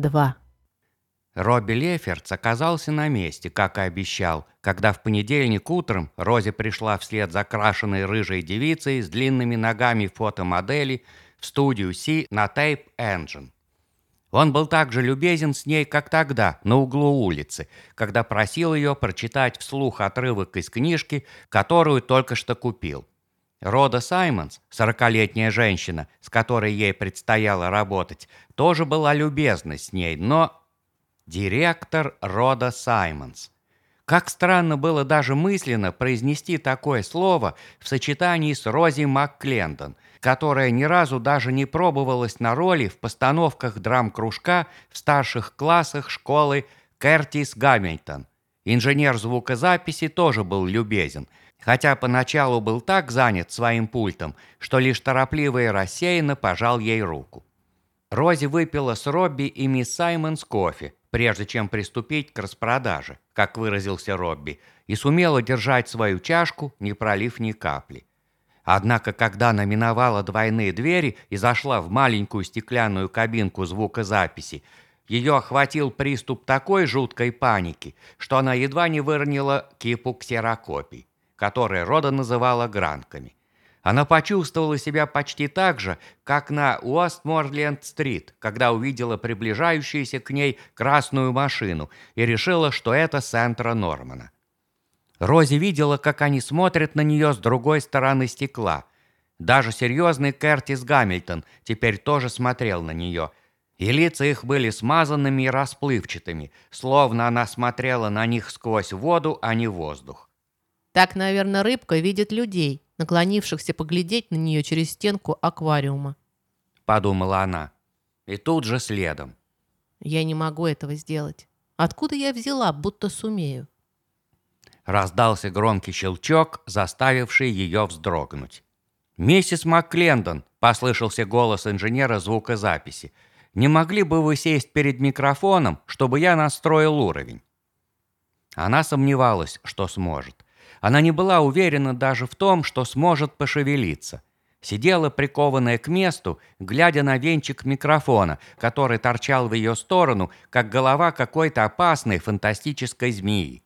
2. Робби Леферц оказался на месте, как и обещал, когда в понедельник утром Рози пришла вслед за крашеной рыжей девицей с длинными ногами фотомодели в студию Си на Tape Engine. Он был так же любезен с ней, как тогда, на углу улицы, когда просил ее прочитать вслух отрывок из книжки, которую только что купил. Рода Саймонс, сорокалетняя женщина, с которой ей предстояло работать, тоже была любезна с ней, но... Директор Рода Саймонс. Как странно было даже мысленно произнести такое слово в сочетании с Рози МакКлендон, которая ни разу даже не пробовалась на роли в постановках драм-кружка в старших классах школы Кертис Гамильтон. Инженер звукозаписи тоже был любезен – хотя поначалу был так занят своим пультом, что лишь торопливо и рассеянно пожал ей руку. Рози выпила с Робби и мисс Саймонс кофе, прежде чем приступить к распродаже, как выразился Робби, и сумела держать свою чашку, не пролив ни капли. Однако, когда она миновала двойные двери и зашла в маленькую стеклянную кабинку звукозаписи, ее охватил приступ такой жуткой паники, что она едва не выронила кипу ксерокопий которые Рода называла гранками. Она почувствовала себя почти так же, как на Уостморленд-стрит, когда увидела приближающуюся к ней красную машину и решила, что это Сентра Нормана. Рози видела, как они смотрят на нее с другой стороны стекла. Даже серьезный Кертис Гамильтон теперь тоже смотрел на нее, и лица их были смазанными и расплывчатыми, словно она смотрела на них сквозь воду, а не воздух. Так, наверное, рыбка видит людей, наклонившихся поглядеть на нее через стенку аквариума. Подумала она. И тут же следом. Я не могу этого сделать. Откуда я взяла, будто сумею? Раздался громкий щелчок, заставивший ее вздрогнуть. «Миссис МакКлендон», — послышался голос инженера звукозаписи, «не могли бы вы сесть перед микрофоном, чтобы я настроил уровень?» Она сомневалась, что сможет. Она не была уверена даже в том, что сможет пошевелиться. Сидела прикованная к месту, глядя на венчик микрофона, который торчал в ее сторону, как голова какой-то опасной фантастической змеи.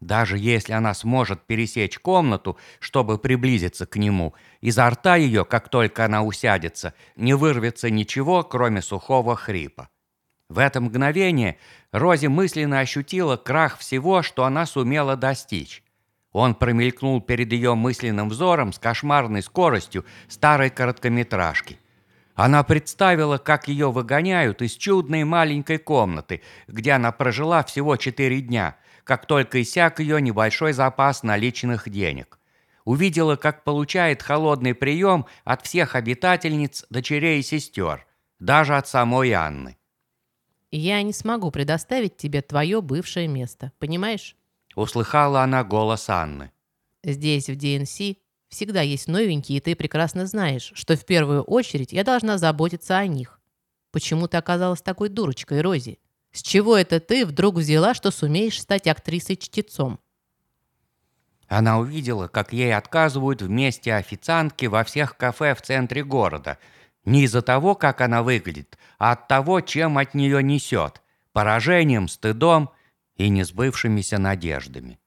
Даже если она сможет пересечь комнату, чтобы приблизиться к нему, изо рта ее, как только она усядется, не вырвется ничего, кроме сухого хрипа. В это мгновение Рози мысленно ощутила крах всего, что она сумела достичь. Он промелькнул перед ее мысленным взором с кошмарной скоростью старой короткометражки. Она представила, как ее выгоняют из чудной маленькой комнаты, где она прожила всего четыре дня, как только иссяк ее небольшой запас наличных денег. Увидела, как получает холодный прием от всех обитательниц, дочерей и сестер, даже от самой Анны. «Я не смогу предоставить тебе твое бывшее место, понимаешь?» услыхала она голос Анны. «Здесь, в ДНС, всегда есть новенькие, и ты прекрасно знаешь, что в первую очередь я должна заботиться о них. Почему ты оказалась такой дурочкой, Рози? С чего это ты вдруг взяла, что сумеешь стать актрисой-чтецом?» Она увидела, как ей отказывают вместе официантки во всех кафе в центре города. Не из-за того, как она выглядит, а от того, чем от нее несет. Поражением, стыдом и несбывшимися надеждами.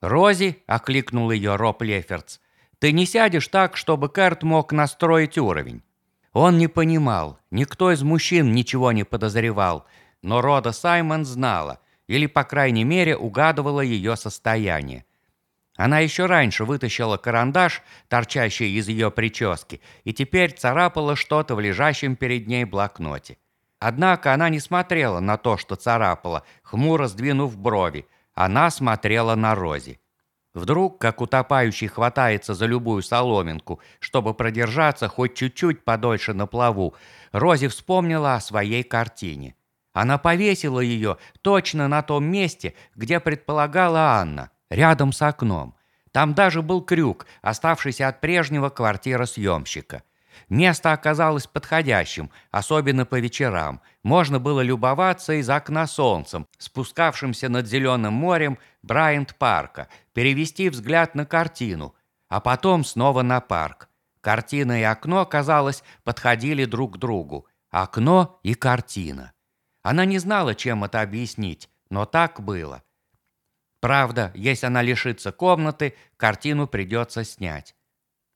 «Рози!» — окликнул ее Роб Леферц. «Ты не сядешь так, чтобы Кэрт мог настроить уровень». Он не понимал, никто из мужчин ничего не подозревал, но Рода Саймон знала, или, по крайней мере, угадывала ее состояние. Она еще раньше вытащила карандаш, торчащий из ее прически, и теперь царапала что-то в лежащем перед ней блокноте. Однако она не смотрела на то, что царапала, хмуро сдвинув брови. Она смотрела на Рози. Вдруг, как утопающий хватается за любую соломинку, чтобы продержаться хоть чуть-чуть подольше на плаву, Рози вспомнила о своей картине. Она повесила ее точно на том месте, где предполагала Анна, рядом с окном. Там даже был крюк, оставшийся от прежнего квартиросъемщика. Место оказалось подходящим, особенно по вечерам. Можно было любоваться из окна солнцем, спускавшимся над зеленым морем Брайант-парка, перевести взгляд на картину, а потом снова на парк. Картина и окно, казалось, подходили друг к другу. окно и картина. Она не знала, чем это объяснить, но так было. Правда, если она лишится комнаты, картину придется снять.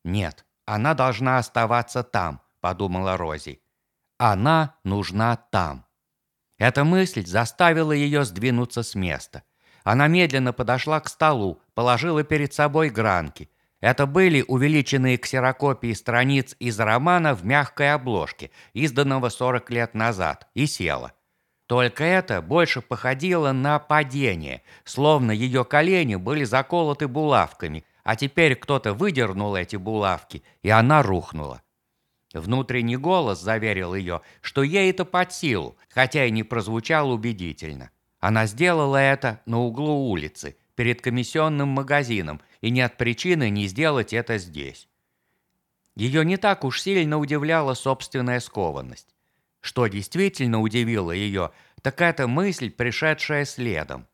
Нет, она должна оставаться там, подумала Рози. Она нужна там. Эта мысль заставила ее сдвинуться с места. Она медленно подошла к столу, положила перед собой гранки. Это были увеличенные ксерокопии страниц из романа в мягкой обложке, изданного 40 лет назад, и села. Только это больше походило на падение, словно ее колени были заколоты булавками, а теперь кто-то выдернул эти булавки, и она рухнула. Внутренний голос заверил ее, что ей это под силу, хотя и не прозвучал убедительно. Она сделала это на углу улицы, перед комиссионным магазином, и нет причины не сделать это здесь. Ее не так уж сильно удивляла собственная скованность. Что действительно удивило ее, так это мысль, пришедшая следом.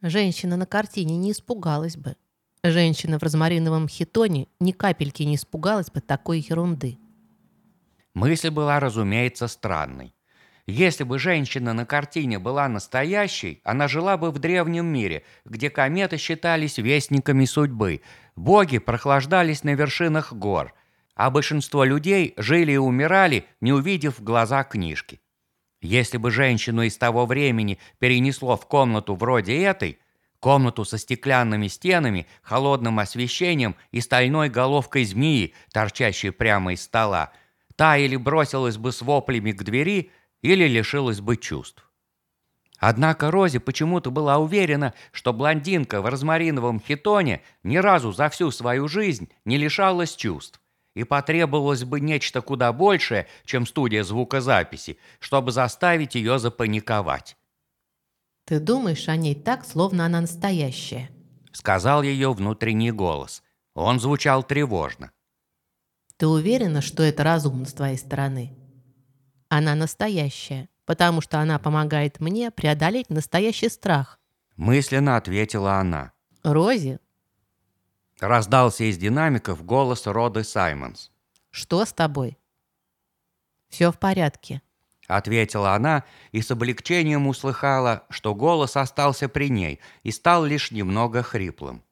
Женщина на картине не испугалась бы. Женщина в розмариновом хитоне ни капельки не испугалась бы такой ерунды. Мысль была, разумеется, странной. Если бы женщина на картине была настоящей, она жила бы в древнем мире, где кометы считались вестниками судьбы, боги прохлаждались на вершинах гор, а большинство людей жили и умирали, не увидев в глаза книжки. Если бы женщину из того времени перенесло в комнату вроде этой, комнату со стеклянными стенами, холодным освещением и стальной головкой змеи, торчащей прямо из стола, та или бросилась бы с воплями к двери, или лишилась бы чувств. Однако Рози почему-то была уверена, что блондинка в розмариновом хитоне ни разу за всю свою жизнь не лишалась чувств, и потребовалось бы нечто куда большее, чем студия звукозаписи, чтобы заставить ее запаниковать. «Ты думаешь о ней так, словно она настоящая», — сказал ее внутренний голос. Он звучал тревожно. «Ты уверена, что это разумно с твоей стороны?» Она настоящая, потому что она помогает мне преодолеть настоящий страх. Мысленно ответила она. Рози? Раздался из динамиков голос Роды Саймонс. Что с тобой? Все в порядке. Ответила она и с облегчением услыхала, что голос остался при ней и стал лишь немного хриплым.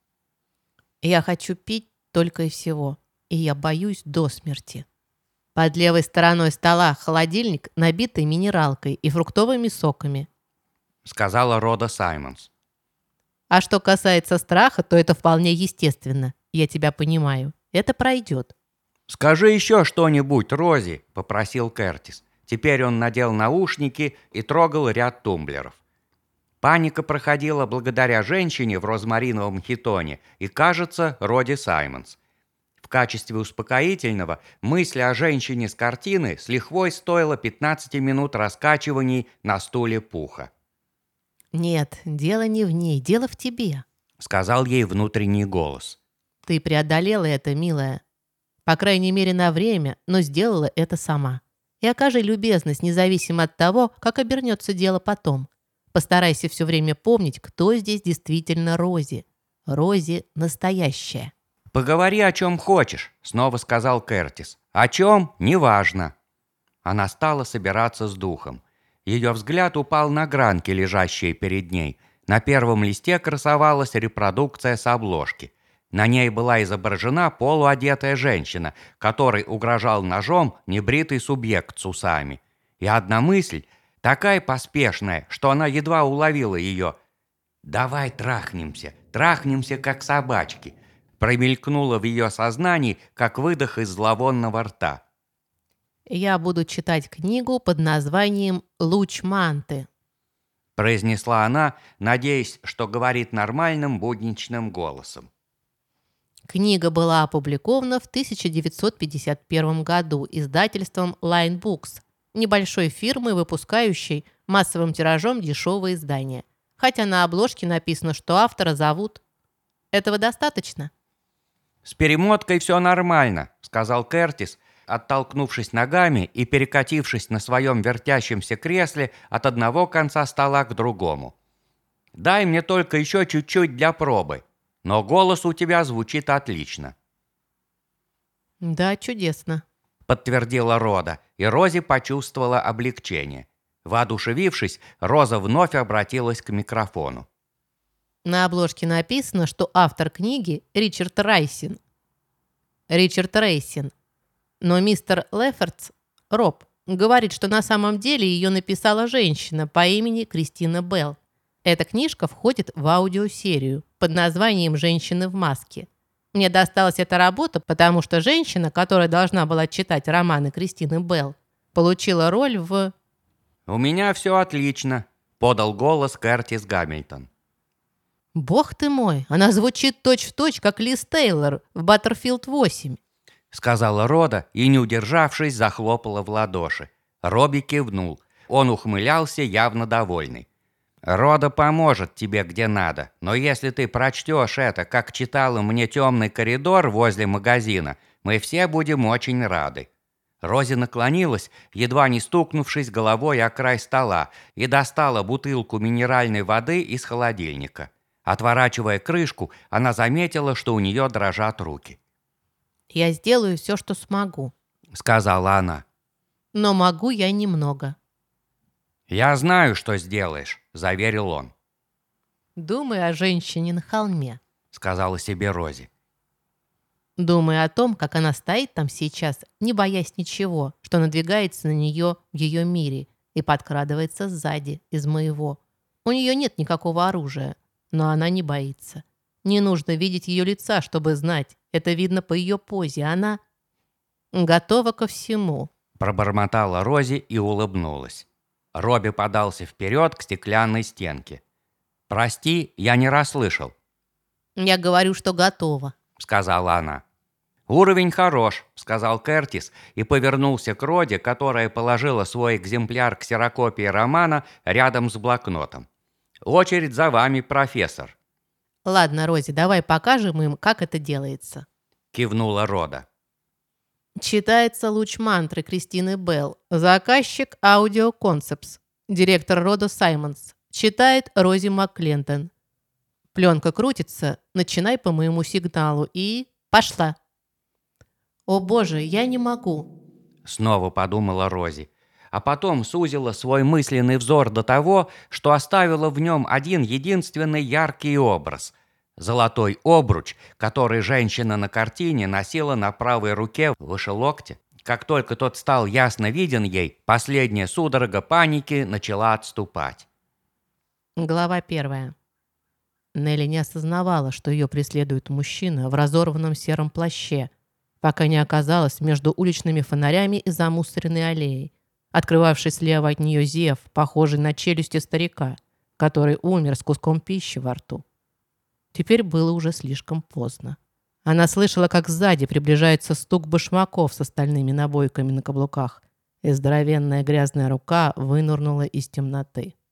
Я хочу пить только и всего, и я боюсь до смерти. Под левой стороной стола холодильник, набитый минералкой и фруктовыми соками. Сказала Рода Саймонс. А что касается страха, то это вполне естественно. Я тебя понимаю. Это пройдет. «Скажи еще что-нибудь, Рози», — попросил Кертис. Теперь он надел наушники и трогал ряд тумблеров. Паника проходила благодаря женщине в розмариновом хитоне и, кажется, Роди Саймонс качестве успокоительного мысль о женщине с картины с лихвой стоила 15 минут раскачиваний на стуле пуха. «Нет, дело не в ней, дело в тебе», — сказал ей внутренний голос. «Ты преодолела это, милая. По крайней мере, на время, но сделала это сама. И окажи любезность, независимо от того, как обернется дело потом. Постарайся все время помнить, кто здесь действительно Рози. Рози настоящая». «Поговори о чем хочешь», — снова сказал Кертис. «О чем? Неважно». Она стала собираться с духом. Ее взгляд упал на гранки, лежащие перед ней. На первом листе красовалась репродукция с обложки. На ней была изображена полуодетая женщина, которой угрожал ножом небритый субъект с усами. И одна мысль, такая поспешная, что она едва уловила ее. «Давай трахнемся, трахнемся, как собачки промелькнуло в ее сознании, как выдох из зловонного рта. «Я буду читать книгу под названием «Луч манты», произнесла она, надеясь, что говорит нормальным будничным голосом. Книга была опубликована в 1951 году издательством Line Books, небольшой фирмы, выпускающей массовым тиражом дешевые издания. Хотя на обложке написано, что автора зовут. Этого достаточно? «С перемоткой все нормально», — сказал Кертис, оттолкнувшись ногами и перекатившись на своем вертящемся кресле от одного конца стола к другому. «Дай мне только еще чуть-чуть для пробы, но голос у тебя звучит отлично». «Да, чудесно», — подтвердила Рода, и Рози почувствовала облегчение. Воодушевившись, Роза вновь обратилась к микрофону. На обложке написано, что автор книги Ричард Райсин. Ричард Рейсин. Но мистер Леффордс, Роб, говорит, что на самом деле ее написала женщина по имени Кристина Белл. Эта книжка входит в аудиосерию под названием «Женщины в маске». Мне досталась эта работа, потому что женщина, которая должна была читать романы Кристины Белл, получила роль в... «У меня все отлично», — подал голос Кертис Гамильтон. «Бог ты мой, она звучит точь-в-точь, точь, как Лиз Тейлор в «Баттерфилд 8», — сказала Рода и, не удержавшись, захлопала в ладоши. Робби кивнул. Он ухмылялся, явно довольный. Рода поможет тебе где надо, но если ты прочтешь это, как читала мне темный коридор возле магазина, мы все будем очень рады». Рози наклонилась, едва не стукнувшись головой о край стола, и достала бутылку минеральной воды из холодильника. Отворачивая крышку, она заметила, что у нее дрожат руки. «Я сделаю все, что смогу», — сказала она. «Но могу я немного». «Я знаю, что сделаешь», — заверил он. «Думай о женщине на холме», — сказала себе Рози. Думай о том, как она стоит там сейчас, не боясь ничего, что надвигается на нее в ее мире и подкрадывается сзади, из моего. У нее нет никакого оружия, но она не боится. Не нужно видеть ее лица, чтобы знать. Это видно по ее позе. Она готова ко всему. Пробормотала Рози и улыбнулась. Робби подался вперед к стеклянной стенке. «Прости, я не расслышал». «Я говорю, что готова», — сказала она. «Уровень хорош», — сказал Кертис и повернулся к Роди, которая положила свой экземпляр ксерокопии романа рядом с блокнотом. «Очередь за вами, профессор». «Ладно, Рози, давай покажем им, как это делается», — кивнула Рода. Читается луч мантры Кристины Белл. Заказчик Audio Concepts. Директор Рода Саймонс. Читает Рози МакКлентон. Пленка крутится. Начинай по моему сигналу. И... Пошла. «О боже, я не могу!» Снова подумала Рози. А потом сузила свой мысленный взор до того, что оставила в нем один единственный яркий образ – Золотой обруч, который женщина на картине носила на правой руке выше локтя. Как только тот стал ясно виден ей, последняя судорога паники начала отступать. Глава первая. Нелли не осознавала, что ее преследует мужчина в разорванном сером плаще, пока не оказалась между уличными фонарями и замусоренной аллеей, открывавшей слева от нее зев, похожий на челюсти старика, который умер с куском пищи во рту. Теперь было уже слишком поздно. Она слышала, как сзади приближается стук башмаков с остальными набойками на каблуках, и здоровенная грязная рука вынурнула из темноты.